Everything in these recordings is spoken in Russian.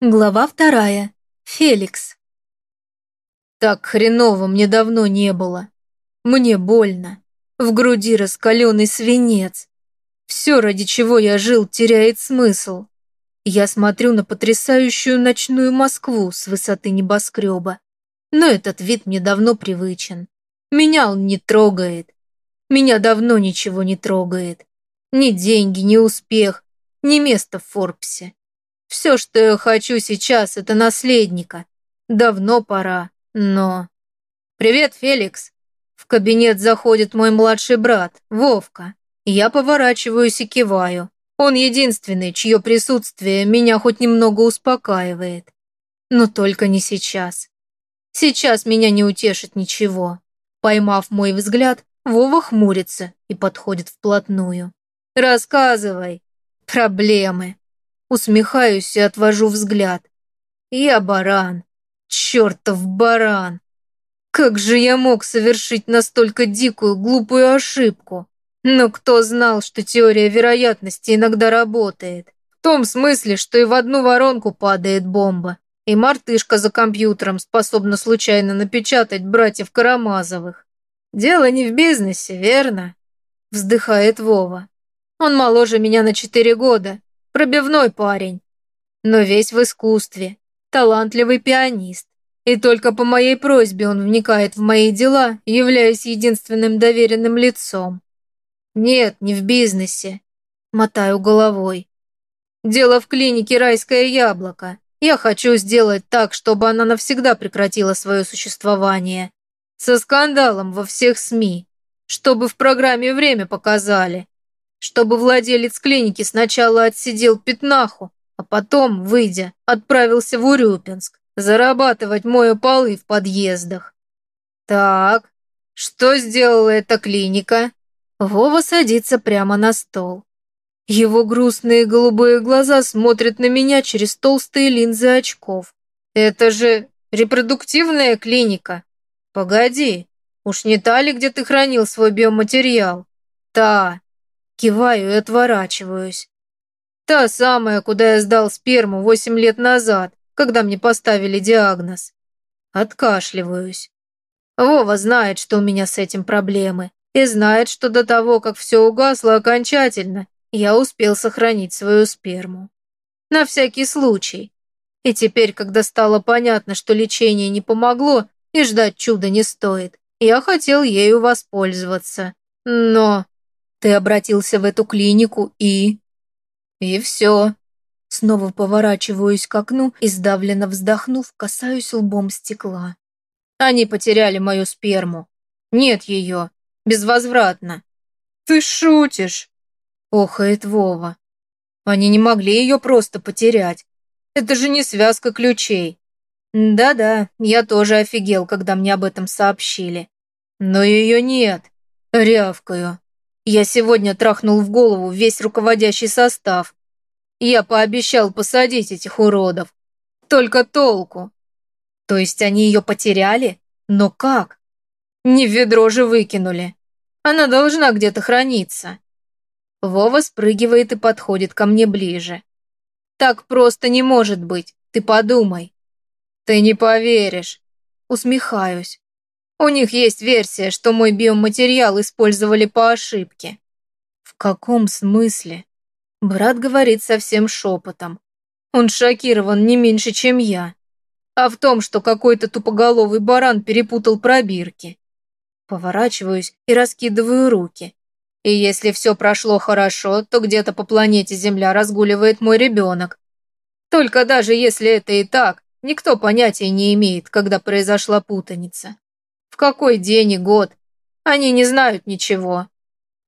Глава вторая. Феликс. Так хреново мне давно не было. Мне больно. В груди раскаленный свинец. Все, ради чего я жил, теряет смысл. Я смотрю на потрясающую ночную Москву с высоты небоскреба. Но этот вид мне давно привычен. Меня он не трогает. Меня давно ничего не трогает. Ни деньги, ни успех, ни место в Форбсе. Все, что я хочу сейчас, это наследника. Давно пора, но... «Привет, Феликс!» В кабинет заходит мой младший брат, Вовка. Я поворачиваюсь и киваю. Он единственный, чье присутствие меня хоть немного успокаивает. Но только не сейчас. Сейчас меня не утешит ничего. Поймав мой взгляд, Вова хмурится и подходит вплотную. «Рассказывай. Проблемы». Усмехаюсь и отвожу взгляд. Я баран. Чертов баран. Как же я мог совершить настолько дикую, глупую ошибку? Но кто знал, что теория вероятности иногда работает? В том смысле, что и в одну воронку падает бомба, и мартышка за компьютером способна случайно напечатать братьев Карамазовых. Дело не в бизнесе, верно? Вздыхает Вова. Он моложе меня на четыре года, Пробивной парень. Но весь в искусстве. Талантливый пианист. И только по моей просьбе он вникает в мои дела, являясь единственным доверенным лицом. Нет, не в бизнесе. Мотаю головой. Дело в клинике «Райское яблоко». Я хочу сделать так, чтобы она навсегда прекратила свое существование. Со скандалом во всех СМИ. Чтобы в программе «Время» показали чтобы владелец клиники сначала отсидел пятнаху, а потом, выйдя, отправился в Урюпинск зарабатывать мою полы в подъездах. Так, что сделала эта клиника? Вова садится прямо на стол. Его грустные голубые глаза смотрят на меня через толстые линзы очков. Это же репродуктивная клиника. Погоди, уж не та ли, где ты хранил свой биоматериал? Та, Киваю и отворачиваюсь. Та самая, куда я сдал сперму восемь лет назад, когда мне поставили диагноз. Откашливаюсь. Вова знает, что у меня с этим проблемы, и знает, что до того, как все угасло окончательно, я успел сохранить свою сперму. На всякий случай. И теперь, когда стало понятно, что лечение не помогло и ждать чуда не стоит, я хотел ею воспользоваться. Но ты обратился в эту клинику и... И все. Снова поворачиваюсь к окну и, сдавленно вздохнув, касаюсь лбом стекла. Они потеряли мою сперму. Нет ее. Безвозвратно. Ты шутишь? Охает Вова. Они не могли ее просто потерять. Это же не связка ключей. Да-да, я тоже офигел, когда мне об этом сообщили. Но ее нет. Рявкаю. Я сегодня трахнул в голову весь руководящий состав. Я пообещал посадить этих уродов. Только толку. То есть они ее потеряли? Но как? Не в ведро же выкинули. Она должна где-то храниться. Вова спрыгивает и подходит ко мне ближе. Так просто не может быть, ты подумай. Ты не поверишь. Усмехаюсь. У них есть версия, что мой биоматериал использовали по ошибке. В каком смысле? Брат говорит совсем шепотом. Он шокирован не меньше, чем я. А в том, что какой-то тупоголовый баран перепутал пробирки. Поворачиваюсь и раскидываю руки. И если все прошло хорошо, то где-то по планете Земля разгуливает мой ребенок. Только даже если это и так, никто понятия не имеет, когда произошла путаница какой день и год. Они не знают ничего.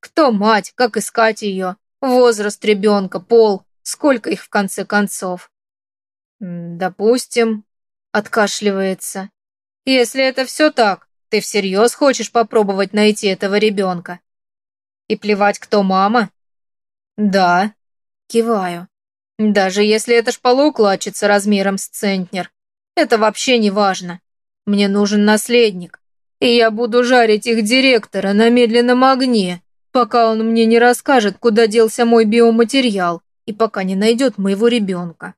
Кто мать, как искать ее, возраст ребенка, пол, сколько их в конце концов. Допустим, откашливается. Если это все так, ты всерьез хочешь попробовать найти этого ребенка? И плевать, кто мама? Да, киваю. Даже если это шпалоукладчица размером с центнер, это вообще не важно. Мне нужен наследник и я буду жарить их директора на медленном огне, пока он мне не расскажет, куда делся мой биоматериал, и пока не найдет моего ребенка.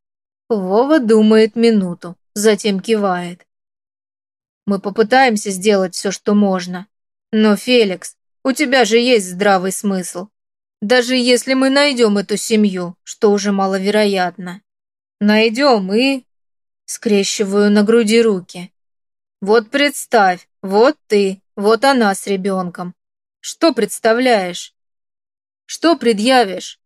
Вова думает минуту, затем кивает. Мы попытаемся сделать все, что можно. Но, Феликс, у тебя же есть здравый смысл. Даже если мы найдем эту семью, что уже маловероятно. Найдем и... Скрещиваю на груди руки. Вот представь, вот ты, вот она с ребенком. Что представляешь? Что предъявишь?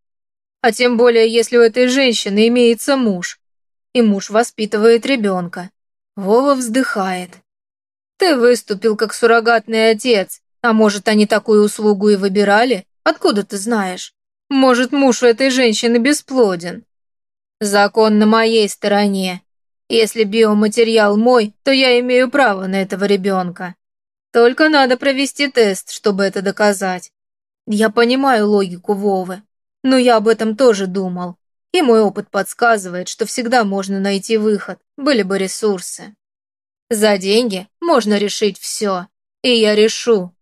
А тем более, если у этой женщины имеется муж. И муж воспитывает ребенка. Вова вздыхает. Ты выступил как суррогатный отец, а может, они такую услугу и выбирали? Откуда ты знаешь? Может, муж у этой женщины бесплоден? Закон на моей стороне. Если биоматериал мой, то я имею право на этого ребенка. Только надо провести тест, чтобы это доказать. Я понимаю логику Вовы, но я об этом тоже думал. И мой опыт подсказывает, что всегда можно найти выход, были бы ресурсы. За деньги можно решить все. И я решу.